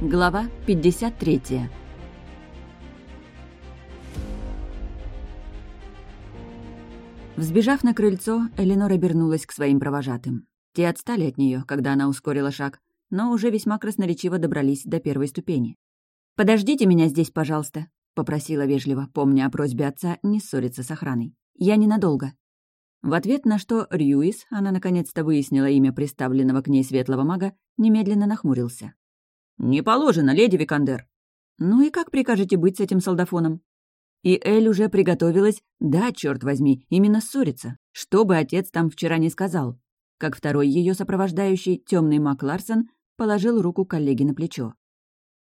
Глава 53 Взбежав на крыльцо, Эленор обернулась к своим провожатым. Те отстали от нее, когда она ускорила шаг, но уже весьма красноречиво добрались до первой ступени. «Подождите меня здесь, пожалуйста», — попросила вежливо, помня о просьбе отца не ссориться с охраной. «Я ненадолго». В ответ на что Рьюис, она наконец-то выяснила имя представленного к ней светлого мага, немедленно нахмурился. «Не положено, леди Викандер». «Ну и как прикажете быть с этим солдафоном?» И Эль уже приготовилась, да, черт возьми, именно ссориться, что бы отец там вчера не сказал. Как второй ее сопровождающий, темный Мак Ларсон, положил руку коллеге на плечо.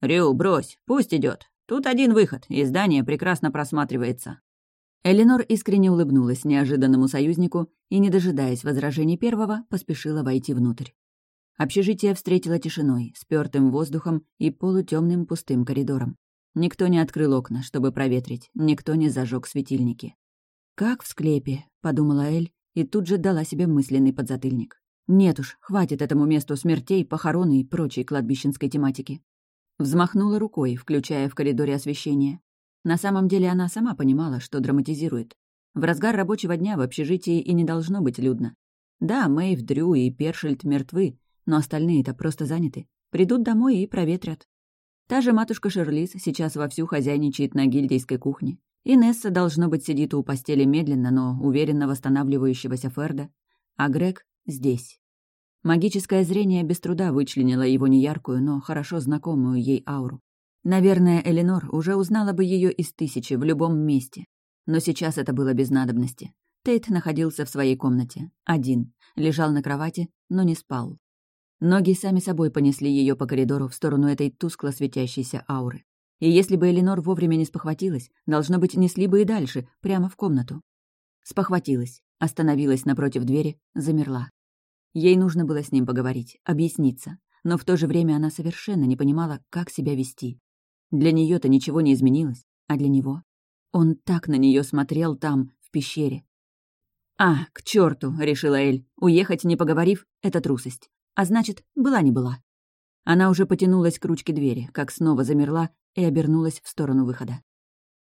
«Рю, брось, пусть идет. Тут один выход, и здание прекрасно просматривается». Эленор искренне улыбнулась неожиданному союзнику и, не дожидаясь возражений первого, поспешила войти внутрь. Общежитие встретило тишиной, спёртым воздухом и полутемным пустым коридором. Никто не открыл окна, чтобы проветрить, никто не зажег светильники. «Как в склепе», — подумала Эль, и тут же дала себе мысленный подзатыльник. «Нет уж, хватит этому месту смертей, похорон и прочей кладбищенской тематики». Взмахнула рукой, включая в коридоре освещение. На самом деле она сама понимала, что драматизирует. В разгар рабочего дня в общежитии и не должно быть людно. Да, Мэйв, Дрю и Першельд мертвы, но остальные-то просто заняты. Придут домой и проветрят. Та же матушка Шерлиз сейчас вовсю хозяйничает на гильдейской кухне. Инесса, должно быть, сидит у постели медленно, но уверенно восстанавливающегося Ферда. А Грег здесь. Магическое зрение без труда вычленило его неяркую, но хорошо знакомую ей ауру. Наверное, Эленор уже узнала бы ее из тысячи в любом месте. Но сейчас это было без надобности. Тейт находился в своей комнате, один, лежал на кровати, но не спал. Ноги сами собой понесли ее по коридору в сторону этой тускло светящейся ауры. И если бы Эленор вовремя не спохватилась, должно быть, несли бы и дальше, прямо в комнату. Спохватилась, остановилась напротив двери, замерла. Ей нужно было с ним поговорить, объясниться, но в то же время она совершенно не понимала, как себя вести. Для нее то ничего не изменилось, а для него? Он так на нее смотрел там, в пещере. «А, к черту, решила Эль, — «уехать, не поговорив, — это трусость. А значит, была не была. Она уже потянулась к ручке двери, как снова замерла и обернулась в сторону выхода.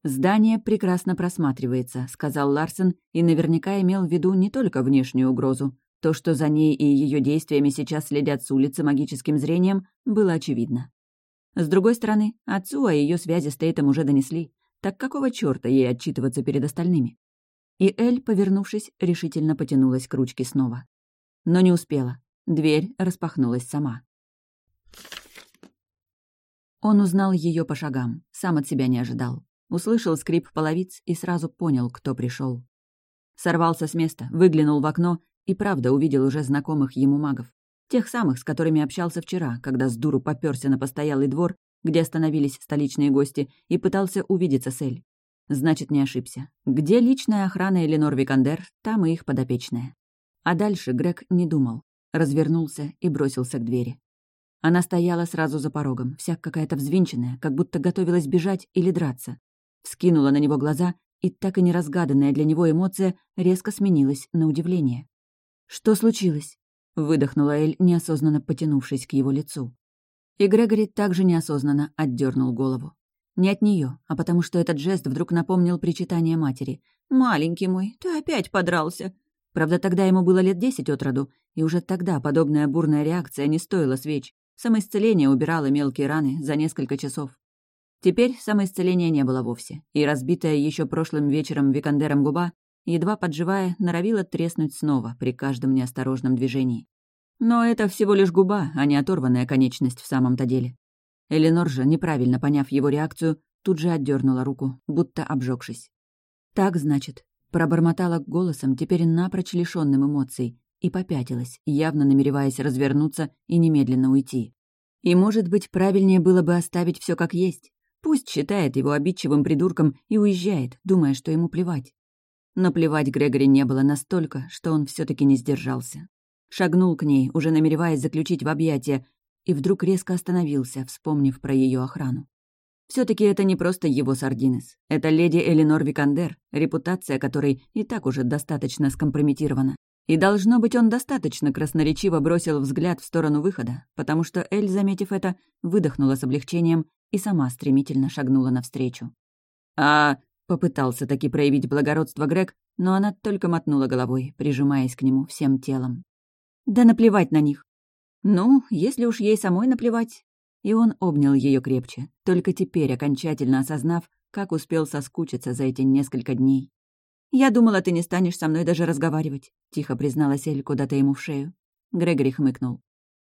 «Здание прекрасно просматривается», — сказал Ларсен, и наверняка имел в виду не только внешнюю угрозу. То, что за ней и ее действиями сейчас следят с улицы магическим зрением, было очевидно. С другой стороны, отцу о ее связи с Тейтом уже донесли. Так какого чёрта ей отчитываться перед остальными? И Эль, повернувшись, решительно потянулась к ручке снова. Но не успела. Дверь распахнулась сама. Он узнал ее по шагам, сам от себя не ожидал. Услышал скрип половиц и сразу понял, кто пришел. Сорвался с места, выглянул в окно и правда увидел уже знакомых ему магов. Тех самых, с которыми общался вчера, когда с дуру попёрся на постоялый двор, где остановились столичные гости, и пытался увидеться с Эль. Значит, не ошибся. Где личная охрана Эленор Викандер, там и их подопечная. А дальше Грег не думал развернулся и бросился к двери. Она стояла сразу за порогом, вся какая-то взвинченная, как будто готовилась бежать или драться. Вскинула на него глаза, и так и неразгаданная для него эмоция резко сменилась на удивление. «Что случилось?» — выдохнула Эль, неосознанно потянувшись к его лицу. И Грегори также неосознанно отдернул голову. Не от нее, а потому что этот жест вдруг напомнил причитание матери. «Маленький мой, ты опять подрался. Правда, тогда ему было лет десять от роду, и уже тогда подобная бурная реакция не стоила свеч. Самоисцеление убирало мелкие раны за несколько часов. Теперь самоисцеления не было вовсе, и разбитая еще прошлым вечером Викандером губа, едва подживая, норовила треснуть снова при каждом неосторожном движении. Но это всего лишь губа, а не оторванная конечность в самом-то деле. Эленор же, неправильно поняв его реакцию, тут же отдернула руку, будто обжегшись. «Так, значит, Пробормотала голосом, теперь напрочь лишённым эмоций, и попятилась, явно намереваясь развернуться и немедленно уйти. И, может быть, правильнее было бы оставить все как есть. Пусть считает его обидчивым придурком и уезжает, думая, что ему плевать. Но плевать Грегори не было настолько, что он все таки не сдержался. Шагнул к ней, уже намереваясь заключить в объятия, и вдруг резко остановился, вспомнив про ее охрану все таки это не просто его Сардинес. Это леди Эленор Викандер, репутация которой и так уже достаточно скомпрометирована. И должно быть, он достаточно красноречиво бросил взгляд в сторону выхода, потому что Эль, заметив это, выдохнула с облегчением и сама стремительно шагнула навстречу. «А...» — попытался таки проявить благородство Грег, но она только мотнула головой, прижимаясь к нему всем телом. «Да наплевать на них!» «Ну, если уж ей самой наплевать...» И он обнял ее крепче, только теперь окончательно осознав, как успел соскучиться за эти несколько дней. «Я думала, ты не станешь со мной даже разговаривать», — тихо призналась Эль куда-то ему в шею. Грегори хмыкнул.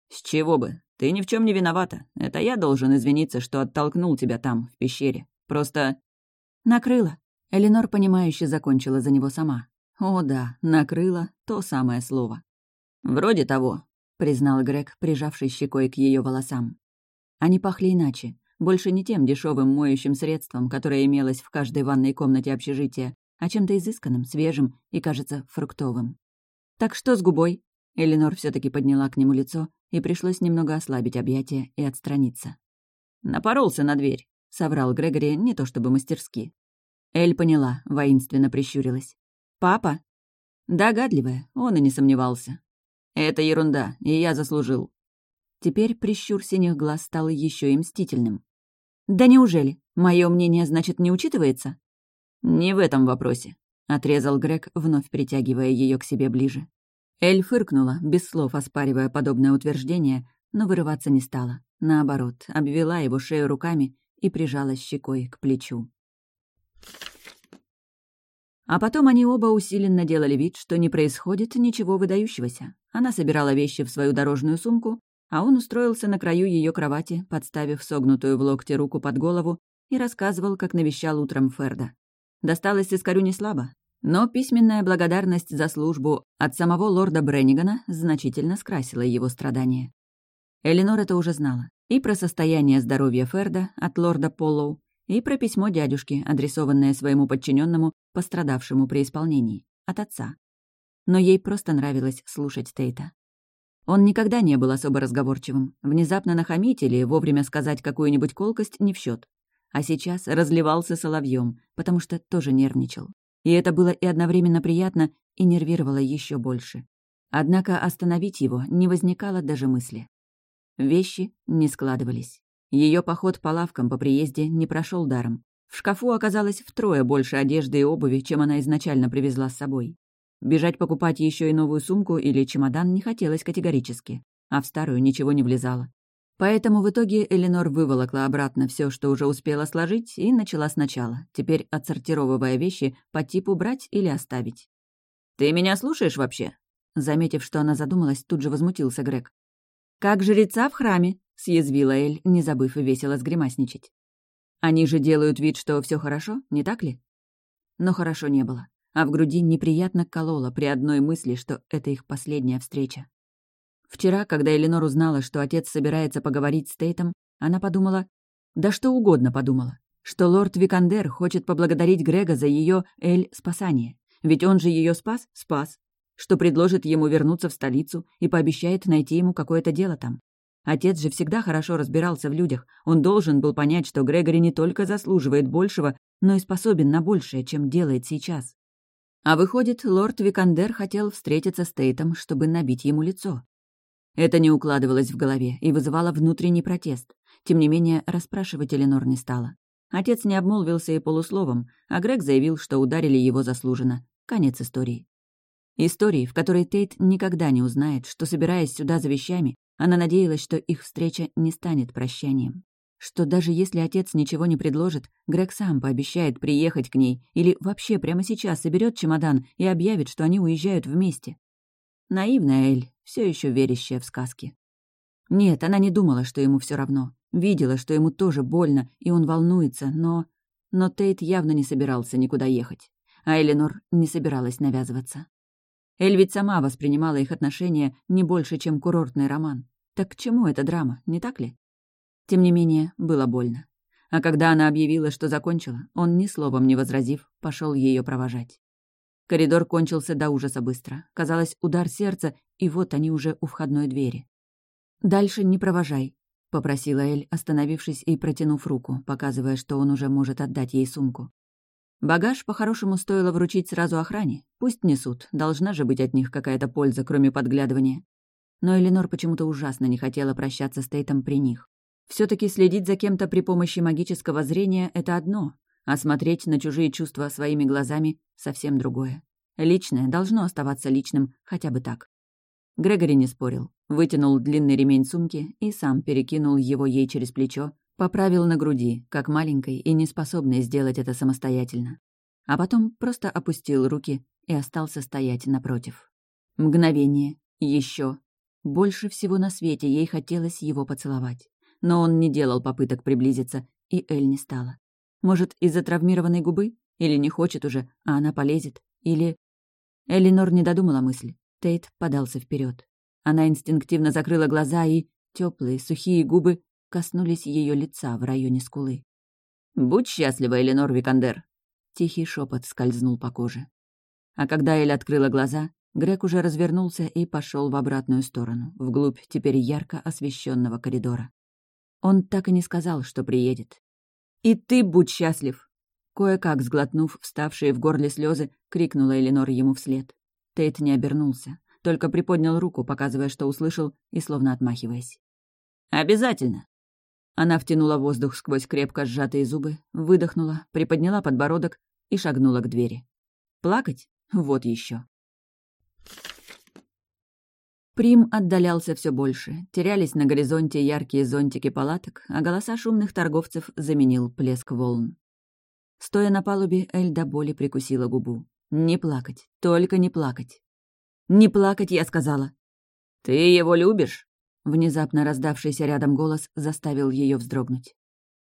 «С чего бы? Ты ни в чем не виновата. Это я должен извиниться, что оттолкнул тебя там, в пещере. Просто...» «Накрыла». Эленор, понимающе закончила за него сама. «О да, накрыла — то самое слово». «Вроде того», — признал Грег, прижавший щекой к ее волосам. Они пахли иначе, больше не тем дешевым моющим средством, которое имелось в каждой ванной комнате общежития, а чем-то изысканным, свежим и, кажется, фруктовым. «Так что с губой?» Эленор все таки подняла к нему лицо, и пришлось немного ослабить объятия и отстраниться. «Напоролся на дверь», — соврал Грегори не то чтобы мастерски. Эль поняла, воинственно прищурилась. «Папа?» Догадливая, он и не сомневался. «Это ерунда, и я заслужил». Теперь прищур синих глаз стал еще и мстительным. «Да неужели? Мое мнение, значит, не учитывается?» «Не в этом вопросе», — отрезал Грег, вновь притягивая ее к себе ближе. Эль фыркнула, без слов оспаривая подобное утверждение, но вырываться не стала. Наоборот, обвела его шею руками и прижалась щекой к плечу. А потом они оба усиленно делали вид, что не происходит ничего выдающегося. Она собирала вещи в свою дорожную сумку, а он устроился на краю ее кровати, подставив согнутую в локте руку под голову, и рассказывал, как навещал утром Ферда. Досталось Искарю не слабо, но письменная благодарность за службу от самого лорда Бреннигана значительно скрасила его страдания. Эленор это уже знала. И про состояние здоровья Ферда от лорда Поллоу, и про письмо дядюшки, адресованное своему подчиненному, пострадавшему при исполнении, от отца. Но ей просто нравилось слушать Тейта. Он никогда не был особо разговорчивым. Внезапно нахамить или вовремя сказать какую-нибудь колкость не в счет а сейчас разливался соловьем, потому что тоже нервничал. И это было и одновременно приятно, и нервировало еще больше. Однако остановить его не возникало даже мысли. Вещи не складывались. Ее поход по лавкам по приезде не прошел даром. В шкафу оказалось втрое больше одежды и обуви, чем она изначально привезла с собой. Бежать покупать еще и новую сумку или чемодан не хотелось категорически, а в старую ничего не влезало. Поэтому в итоге Эленор выволокла обратно все, что уже успела сложить, и начала сначала, теперь отсортировывая вещи по типу брать или оставить. «Ты меня слушаешь вообще?» Заметив, что она задумалась, тут же возмутился Грег. «Как жреца в храме», — съязвила Эль, не забыв и весело сгримасничать. «Они же делают вид, что все хорошо, не так ли?» Но хорошо не было, а в груди неприятно кололо при одной мысли, что это их последняя встреча. Вчера, когда Эленор узнала, что отец собирается поговорить с Тейтом, она подумала... Да что угодно подумала. Что лорд Викандер хочет поблагодарить Грега за ее Эль спасание. Ведь он же ее спас? Спас. Что предложит ему вернуться в столицу и пообещает найти ему какое-то дело там. Отец же всегда хорошо разбирался в людях. Он должен был понять, что Грегори не только заслуживает большего, но и способен на большее, чем делает сейчас. А выходит, лорд Викандер хотел встретиться с Тейтом, чтобы набить ему лицо. Это не укладывалось в голове и вызывало внутренний протест. Тем не менее, расспрашивать Эленор не стала. Отец не обмолвился и полусловом, а Грег заявил, что ударили его заслуженно. Конец истории. Истории, в которой Тейт никогда не узнает, что, собираясь сюда за вещами, она надеялась, что их встреча не станет прощанием. Что даже если отец ничего не предложит, Грег сам пообещает приехать к ней или вообще прямо сейчас соберет чемодан и объявит, что они уезжают вместе. Наивная Эль, все еще верящая в сказки. Нет, она не думала, что ему все равно. Видела, что ему тоже больно, и он волнуется, но... Но Тейт явно не собирался никуда ехать. А Эленор не собиралась навязываться. Эль ведь сама воспринимала их отношения не больше, чем курортный роман. Так к чему эта драма, не так ли? Тем не менее, было больно. А когда она объявила, что закончила, он, ни словом не возразив, пошел ее провожать. Коридор кончился до ужаса быстро. Казалось, удар сердца, и вот они уже у входной двери. «Дальше не провожай», — попросила Эль, остановившись и протянув руку, показывая, что он уже может отдать ей сумку. Багаж по-хорошему стоило вручить сразу охране. Пусть несут, должна же быть от них какая-то польза, кроме подглядывания. Но Эленор почему-то ужасно не хотела прощаться с Тейтом при них. Все таки следить за кем-то при помощи магического зрения — это одно, а смотреть на чужие чувства своими глазами — совсем другое. Личное должно оставаться личным хотя бы так. Грегори не спорил, вытянул длинный ремень сумки и сам перекинул его ей через плечо, Поправил на груди, как маленькой и неспособной сделать это самостоятельно. А потом просто опустил руки и остался стоять напротив. Мгновение, еще. Больше всего на свете ей хотелось его поцеловать. Но он не делал попыток приблизиться, и Эль не стала. Может, из-за травмированной губы? Или не хочет уже, а она полезет? Или... Элинор не додумала мысль. Тейт подался вперед. Она инстинктивно закрыла глаза, и теплые, сухие губы коснулись ее лица в районе скулы. «Будь счастлива, Эленор Викандер!» Тихий шепот скользнул по коже. А когда Эль открыла глаза, Грег уже развернулся и пошел в обратную сторону, вглубь теперь ярко освещенного коридора. Он так и не сказал, что приедет. «И ты будь счастлив!» Кое-как сглотнув вставшие в горле слезы, крикнула Эленор ему вслед. Тейт не обернулся, только приподнял руку, показывая, что услышал, и словно отмахиваясь. «Обязательно!» Она втянула воздух сквозь крепко сжатые зубы, выдохнула, приподняла подбородок и шагнула к двери. Плакать? Вот еще. Прим отдалялся все больше, терялись на горизонте яркие зонтики палаток, а голоса шумных торговцев заменил плеск волн. Стоя на палубе, Эль до боли прикусила губу. «Не плакать, только не плакать». «Не плакать, я сказала». «Ты его любишь?» Внезапно раздавшийся рядом голос заставил ее вздрогнуть.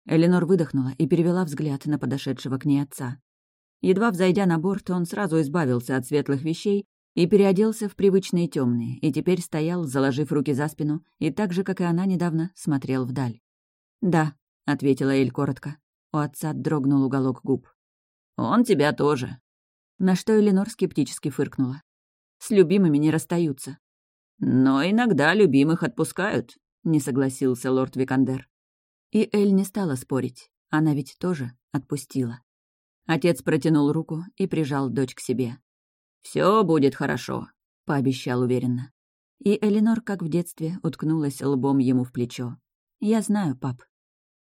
Эленор выдохнула и перевела взгляд на подошедшего к ней отца. Едва взойдя на борт, он сразу избавился от светлых вещей и переоделся в привычные темные, и теперь стоял, заложив руки за спину, и так же, как и она недавно, смотрел вдаль. «Да», — ответила Эль коротко. У отца дрогнул уголок губ. «Он тебя тоже». На что Эленор скептически фыркнула. «С любимыми не расстаются. «Но иногда любимых отпускают», — не согласился лорд Викандер. И Эль не стала спорить. Она ведь тоже отпустила. Отец протянул руку и прижал дочь к себе. Все будет хорошо», — пообещал уверенно. И Эленор, как в детстве, уткнулась лбом ему в плечо. «Я знаю, пап,